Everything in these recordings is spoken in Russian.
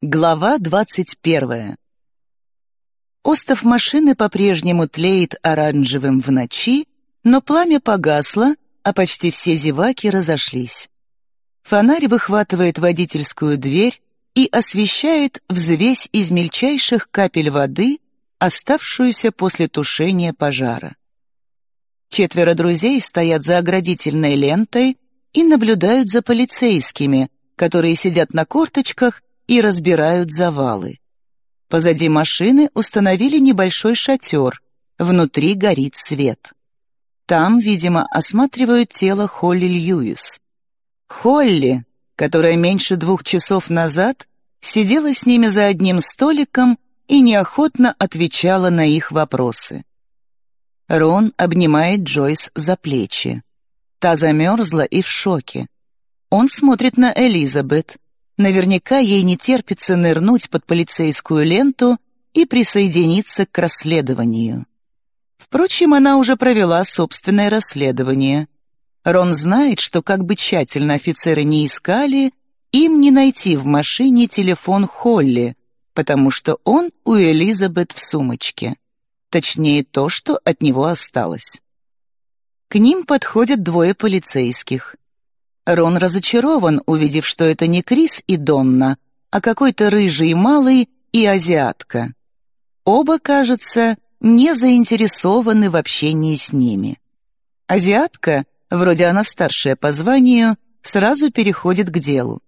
Глава двадцать первая. Остов машины по-прежнему тлеет оранжевым в ночи, но пламя погасло, а почти все зеваки разошлись. Фонарь выхватывает водительскую дверь и освещает взвесь из мельчайших капель воды, оставшуюся после тушения пожара. Четверо друзей стоят за оградительной лентой и наблюдают за полицейскими, которые сидят на корточках и разбирают завалы. Позади машины установили небольшой шатер, внутри горит свет. Там, видимо, осматривают тело Холли Льюис. Холли, которая меньше двух часов назад сидела с ними за одним столиком и неохотно отвечала на их вопросы. Рон обнимает Джойс за плечи. Та замерзла и в шоке. Он смотрит на Элизабет, Наверняка ей не терпится нырнуть под полицейскую ленту и присоединиться к расследованию. Впрочем, она уже провела собственное расследование. Рон знает, что как бы тщательно офицеры не искали, им не найти в машине телефон Холли, потому что он у Элизабет в сумочке. Точнее, то, что от него осталось. К ним подходят двое полицейских. Рон разочарован, увидев, что это не Крис и Донна, а какой-то рыжий малый и азиатка. Оба, кажется, не заинтересованы в общении с ними. Азиатка, вроде она старшая по званию, сразу переходит к делу.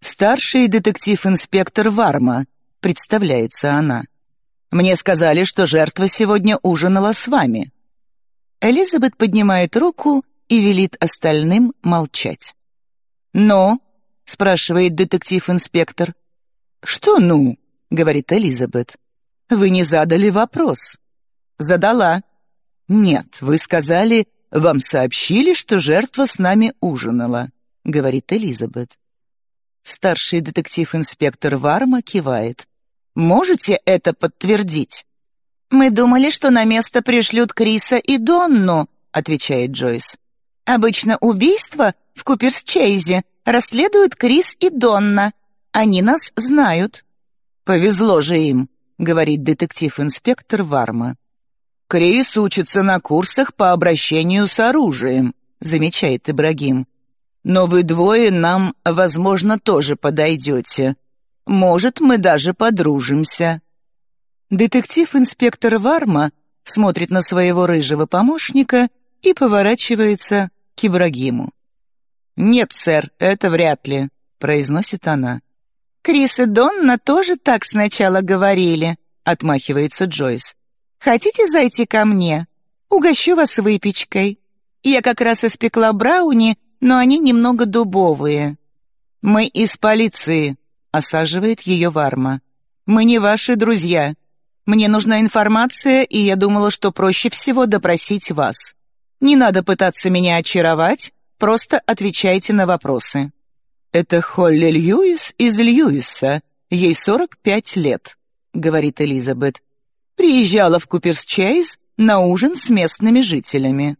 «Старший детектив-инспектор Варма», — представляется она. «Мне сказали, что жертва сегодня ужинала с вами». Элизабет поднимает руку и велит остальным молчать. «Но?» — спрашивает детектив-инспектор. «Что «ну?» — говорит Элизабет. «Вы не задали вопрос». «Задала». «Нет, вы сказали, вам сообщили, что жертва с нами ужинала», — говорит Элизабет. Старший детектив-инспектор Варма кивает. «Можете это подтвердить?» «Мы думали, что на место пришлют Криса и Донну», — отвечает Джойс. Обычно убийство в Куперсчейзе расследуют Крис и Донна. Они нас знают». «Повезло же им», — говорит детектив-инспектор Варма. «Крис учится на курсах по обращению с оружием», — замечает Ибрагим. «Но вы двое нам, возможно, тоже подойдете. Может, мы даже подружимся». Детектив-инспектор Варма смотрит на своего рыжего помощника и поворачивается к Ибрагиму. «Нет, сэр, это вряд ли», — произносит она. «Крис и Донна тоже так сначала говорили», — отмахивается Джойс. «Хотите зайти ко мне? Угощу вас выпечкой. Я как раз испекла брауни, но они немного дубовые». «Мы из полиции», — осаживает ее Варма. «Мы не ваши друзья. Мне нужна информация, и я думала, что проще всего допросить вас. Не надо пытаться меня очаровать, просто отвечайте на вопросы. Это Холли Льюис из Льюиса, ей 45 лет, говорит Элизабет. Приезжала в Куперс-Чейз на ужин с местными жителями.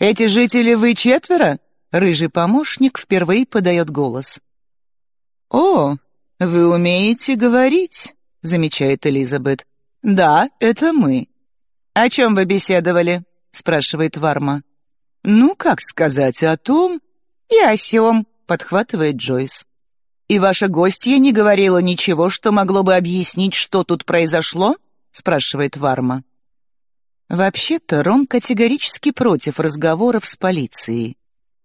Эти жители вы четверо? Рыжий помощник впервые подает голос. «О, вы умеете говорить», — замечает Элизабет. «Да, это мы». «О чем вы беседовали?» Спрашивает Варма. «Ну, как сказать о том и о сём», — подхватывает Джойс. «И ваша гостья не говорила ничего, что могло бы объяснить, что тут произошло?» — спрашивает Варма. Вообще-то Рон категорически против разговоров с полицией.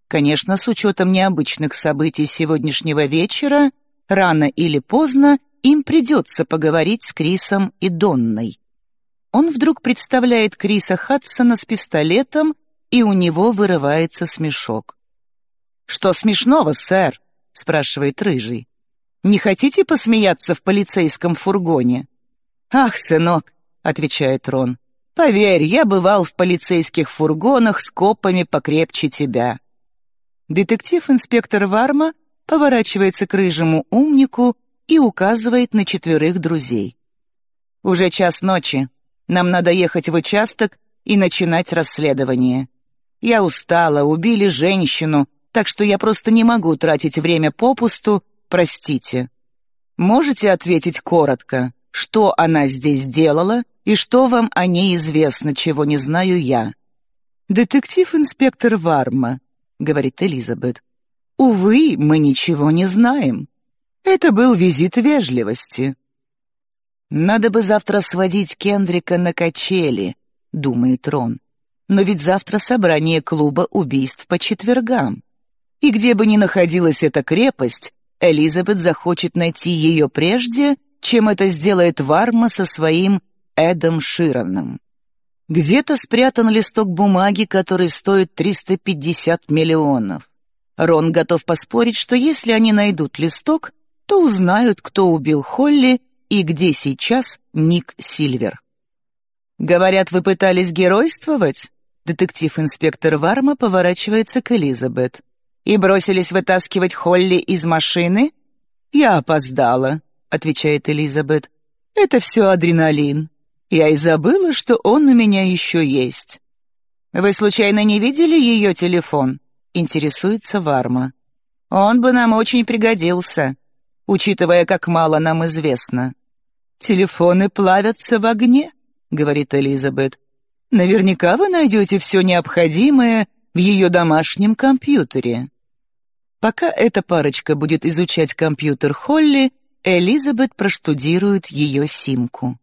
Конечно, с учетом необычных событий сегодняшнего вечера, рано или поздно им придется поговорить с Крисом и Донной. Он вдруг представляет Криса Хадсона с пистолетом, и у него вырывается смешок. «Что смешного, сэр?» — спрашивает Рыжий. «Не хотите посмеяться в полицейском фургоне?» «Ах, сынок», — отвечает Рон, — «поверь, я бывал в полицейских фургонах с копами покрепче тебя». Детектив-инспектор Варма поворачивается к рыжему умнику и указывает на четверых друзей. «Уже час ночи. Нам надо ехать в участок и начинать расследование. Я устала, убили женщину, так что я просто не могу тратить время попусту, простите». Можете ответить коротко, что она здесь делала и что вам о ней известно, чего не знаю я?» «Детектив-инспектор Варма», — говорит Элизабет. «Увы, мы ничего не знаем. Это был визит вежливости». «Надо бы завтра сводить Кендрика на качели», — думает Рон. «Но ведь завтра собрание клуба убийств по четвергам. И где бы ни находилась эта крепость, Элизабет захочет найти ее прежде, чем это сделает Варма со своим Эдом Широном. Где-то спрятан листок бумаги, который стоит 350 миллионов. Рон готов поспорить, что если они найдут листок, то узнают, кто убил Холли и где сейчас Ник Сильвер. «Говорят, вы пытались геройствовать?» Детектив-инспектор Варма поворачивается к Элизабет и бросились вытаскивать Холли из машины?» «Я опоздала», — отвечает Элизабет. «Это все адреналин. Я и забыла, что он у меня еще есть». «Вы случайно не видели ее телефон?» — интересуется Варма. «Он бы нам очень пригодился, учитывая, как мало нам известно». «Телефоны плавятся в огне», — говорит Элизабет. «Наверняка вы найдете все необходимое в ее домашнем компьютере. Пока эта парочка будет изучать компьютер Холли, Элизабет проштудирует ее симку.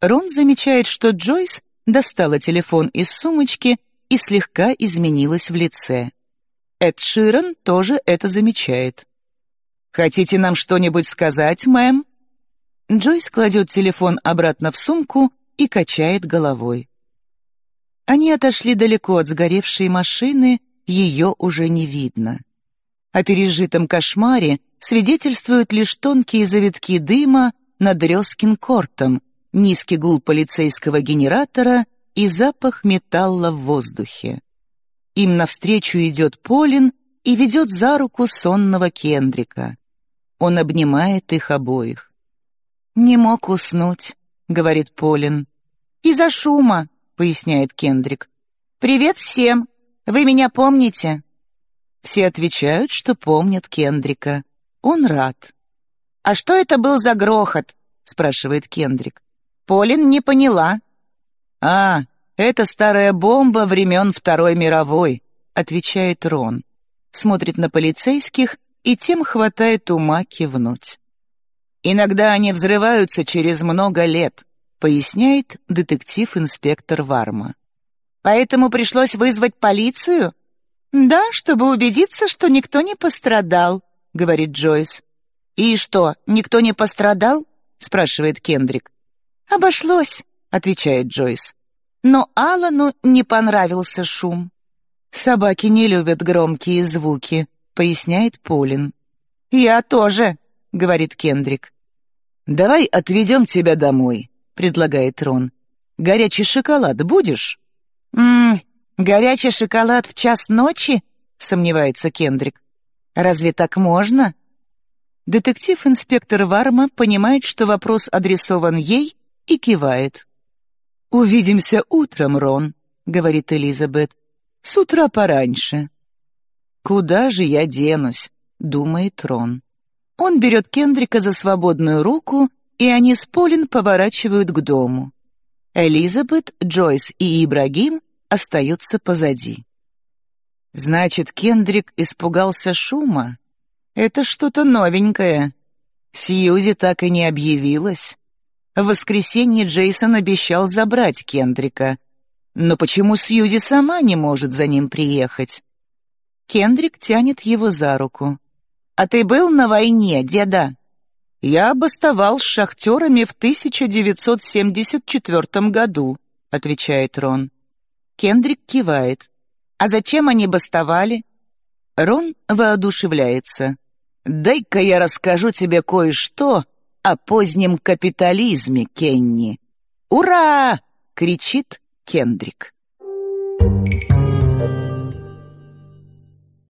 Рон замечает, что Джойс достала телефон из сумочки и слегка изменилась в лице. Эд Ширан тоже это замечает. «Хотите нам что-нибудь сказать, мэм?» Джойс кладет телефон обратно в сумку и качает головой. Они отошли далеко от сгоревшей машины, ее уже не видно. О пережитом кошмаре свидетельствуют лишь тонкие завитки дыма над Рёскин-кортом, низкий гул полицейского генератора и запах металла в воздухе. Им навстречу идет Полин и ведет за руку сонного Кендрика. Он обнимает их обоих. «Не мог уснуть», — говорит Полин. «Из-за шума», поясняет Кендрик. «Привет всем! Вы меня помните?» Все отвечают, что помнят Кендрика. Он рад. «А что это был за грохот?» — спрашивает Кендрик. Полин не поняла. «А, это старая бомба времен Второй мировой», — отвечает Рон. Смотрит на полицейских, и тем хватает ума кивнуть. «Иногда они взрываются через много лет», поясняет детектив-инспектор Варма. «Поэтому пришлось вызвать полицию?» «Да, чтобы убедиться, что никто не пострадал», — говорит Джойс. «И что, никто не пострадал?» — спрашивает Кендрик. «Обошлось», — отвечает Джойс. Но Алану не понравился шум. «Собаки не любят громкие звуки», — поясняет Полин. «Я тоже», — говорит Кендрик. «Давай отведем тебя домой», предлагает Рон. «Горячий шоколад будешь?» «Ммм, горячий шоколад в час ночи?» — сомневается Кендрик. «Разве так можно?» Детектив-инспектор Варма понимает, что вопрос адресован ей, и кивает. «Увидимся утром, Рон», — говорит Элизабет. «С утра пораньше». «Куда же я денусь?» — думает Рон. Он берет Кендрика за свободную руку и они с Полин поворачивают к дому. Элизабет, Джойс и Ибрагим остаются позади. Значит, Кендрик испугался шума? Это что-то новенькое. Сьюзи так и не объявилась. В воскресенье Джейсон обещал забрать Кендрика. Но почему Сьюзи сама не может за ним приехать? Кендрик тянет его за руку. «А ты был на войне, деда?» «Я бастовал с шахтерами в 1974 году», — отвечает Рон. Кендрик кивает. «А зачем они бастовали?» Рон воодушевляется. «Дай-ка я расскажу тебе кое-что о позднем капитализме, Кенни». «Ура!» — кричит Кендрик. You.